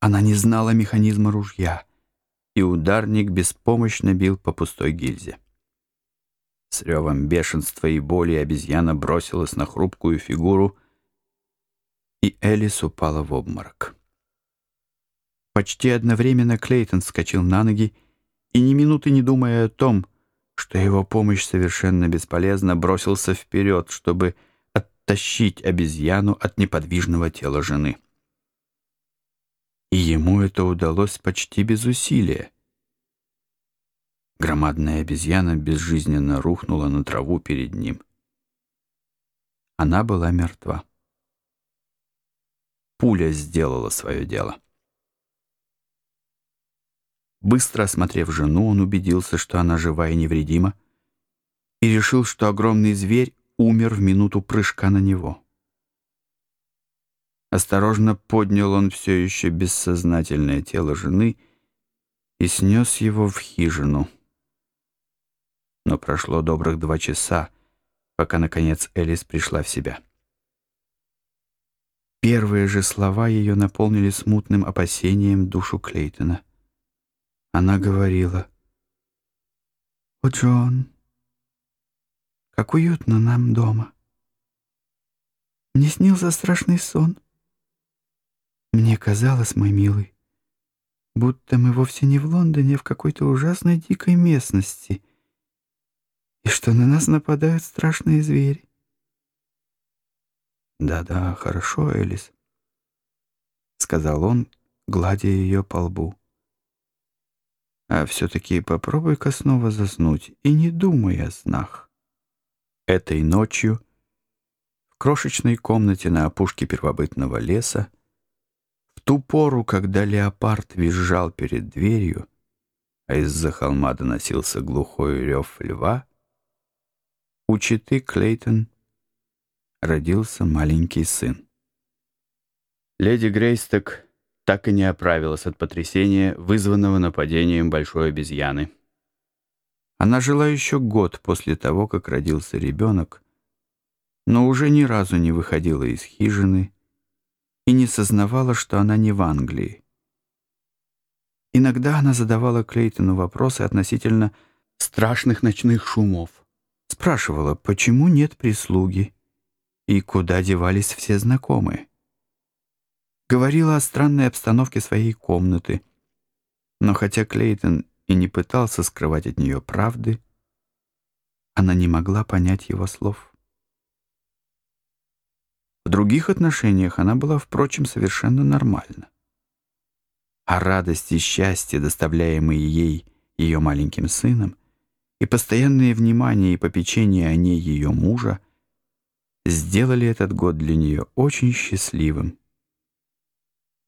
Она не знала механизма ружья, и ударник беспомощно бил по пустой гильзе. С ревом бешенства и боли обезьяна бросилась на хрупкую фигуру, и Элис упала в обморок. Почти одновременно Клейтон вскочил на ноги и, ни минуты не думая о том, что его помощь совершенно бесполезна, бросился вперед, чтобы оттащить обезьяну от неподвижного тела жены. И ему это удалось почти без усилия. Громадная обезьяна безжизненно рухнула на траву перед ним. Она была мертва. Пуля сделала свое дело. Быстро осмотрев жену, он убедился, что она жива и невредима, и решил, что огромный зверь умер в минуту прыжка на него. Осторожно поднял он все еще бессознательное тело жены и снес его в хижину. Но прошло добрых два часа, пока, наконец, Элис пришла в себя. Первые же слова ее наполнили смутным опасением душу Клейтона. Она говорила, «О, Джон, как уютно нам дома. Мне снился страшный сон. Мне казалось, мой милый, будто мы вовсе не в Лондоне, а в какой-то ужасной дикой местности, и что на нас нападают страшные звери. «Да-да, хорошо, Элис», — сказал он, гладя ее по лбу. «А все-таки попробуй-ка снова заснуть и не думай о снах». Этой ночью в крошечной комнате на опушке первобытного леса ту пору, когда леопард визжал перед дверью, а из-за холма доносился глухой рев льва, у читы Клейтон родился маленький сын. Леди Грейсток так и не оправилась от потрясения, вызванного нападением большой обезьяны. Она жила еще год после того, как родился ребенок, но уже ни разу не выходила из хижины и не сознавала, что она не в Англии. Иногда она задавала Клейтону вопросы относительно страшных ночных шумов. Спрашивала, почему нет прислуги, и куда девались все знакомые. Говорила о странной обстановке своей комнаты, но хотя Клейтон и не пытался скрывать от нее правды, она не могла понять его слов. В других отношениях она была, впрочем, совершенно нормальна. А радость и счастье, доставляемые ей ее маленьким сыном, и постоянное внимание и попечение о ней ее мужа — сделали этот год для нее очень счастливым,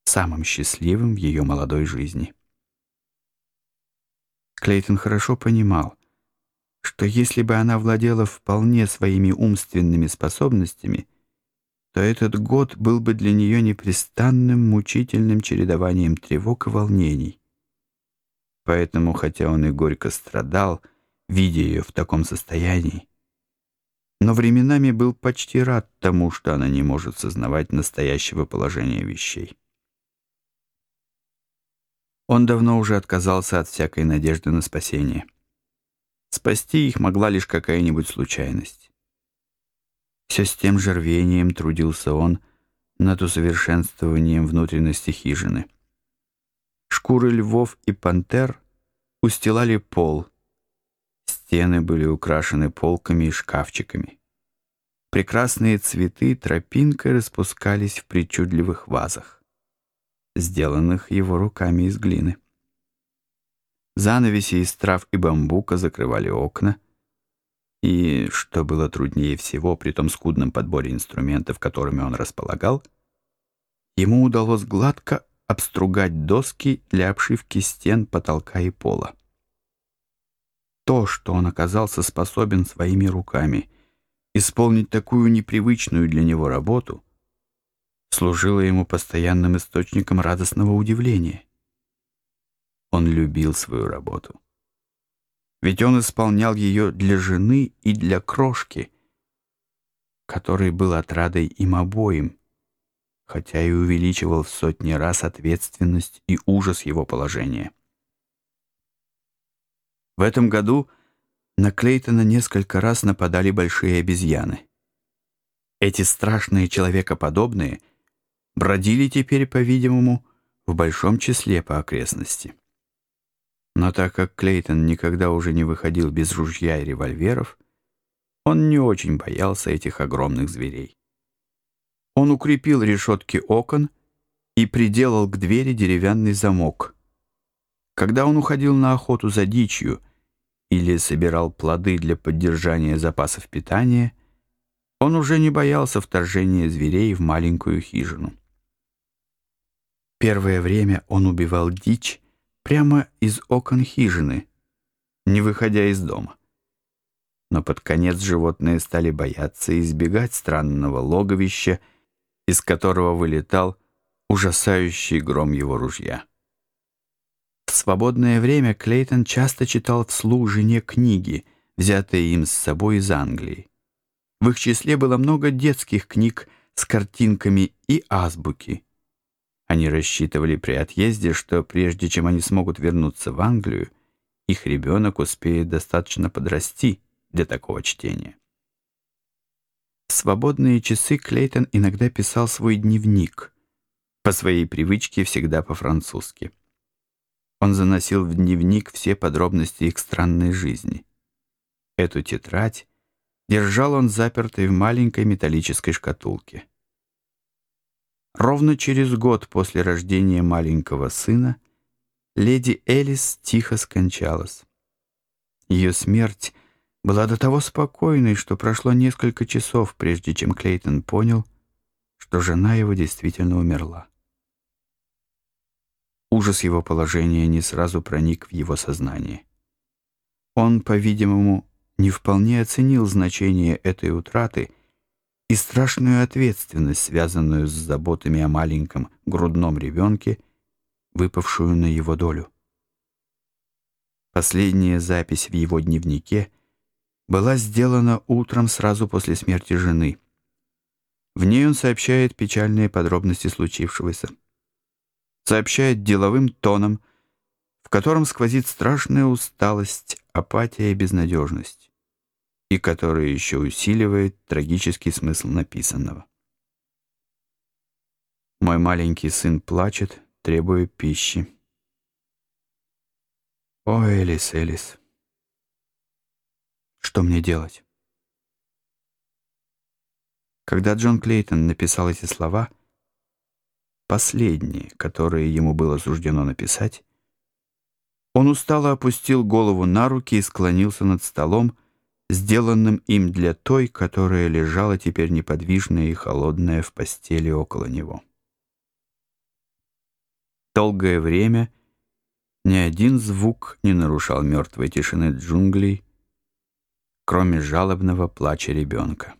самым счастливым в ее молодой жизни. Клейтон хорошо понимал, что если бы она владела вполне своими умственными способностями, то этот год был бы для нее непрестанным мучительным чередованием тревог и волнений. Поэтому, хотя он и горько страдал, видя ее в таком состоянии, но временами был почти рад тому, что она не может сознавать настоящего положения вещей. Он давно уже отказался от всякой надежды на спасение. Спасти их могла лишь какая-нибудь случайность. Все с тем же рвением трудился он над усовершенствованием внутренности хижины. Шкуры львов и пантер устилали пол, Стены были украшены полками и шкафчиками. Прекрасные цветы тропинкой распускались в причудливых вазах, сделанных его руками из глины. Занавеси из трав и бамбука закрывали окна, и, что было труднее всего при том скудном подборе инструментов, которыми он располагал, ему удалось гладко обстругать доски для обшивки стен, потолка и пола то, что он оказался способен своими руками исполнить такую непривычную для него работу, служило ему постоянным источником радостного удивления. Он любил свою работу. Ведь он исполнял ее для жены и для крошки, который был отрадой им обоим, хотя и увеличивал в сотни раз ответственность и ужас его положения. В этом году на Клейтона несколько раз нападали большие обезьяны. Эти страшные человекоподобные бродили теперь, по-видимому, в большом числе по окрестности. Но так как Клейтон никогда уже не выходил без ружья и револьверов, он не очень боялся этих огромных зверей. Он укрепил решетки окон и приделал к двери деревянный замок. Когда он уходил на охоту за дичью или собирал плоды для поддержания запасов питания, он уже не боялся вторжения зверей в маленькую хижину. Первое время он убивал дичь прямо из окон хижины, не выходя из дома. Но под конец животные стали бояться и избегать странного логовища, из которого вылетал ужасающий гром его ружья. В свободное время Клейтон часто читал вслух жене книги, взятые им с собой из Англии. В их числе было много детских книг с картинками и азбуки. Они рассчитывали при отъезде, что прежде чем они смогут вернуться в Англию, их ребенок успеет достаточно подрасти для такого чтения. В свободные часы Клейтон иногда писал свой дневник, по своей привычке всегда по-французски. Он заносил в дневник все подробности их странной жизни. Эту тетрадь держал он запертой в маленькой металлической шкатулке. Ровно через год после рождения маленького сына леди Элис тихо скончалась. Ее смерть была до того спокойной, что прошло несколько часов, прежде чем Клейтон понял, что жена его действительно умерла. Ужас его положения не сразу проник в его сознание. Он, по-видимому, не вполне оценил значение этой утраты и страшную ответственность, связанную с заботами о маленьком грудном ребенке, выпавшую на его долю. Последняя запись в его дневнике — была сделана утром сразу после смерти жены. В ней он сообщает печальные подробности случившегося. Сообщает деловым тоном, в котором сквозит страшная усталость, апатия и безнадежность, и которая еще усиливает трагический смысл написанного. Мой маленький сын плачет, требуя пищи. О, Элис, Элис! Что мне делать? Когда Джон Клейтон написал эти слова, последние, которые ему было суждено написать, он устало опустил голову на руки и склонился над столом, сделанным им для той, которая лежала теперь неподвижная и холодная в постели около него. Долгое время ни один звук не нарушал мертвой тишины джунглей, кроме жалобного плача ребенка.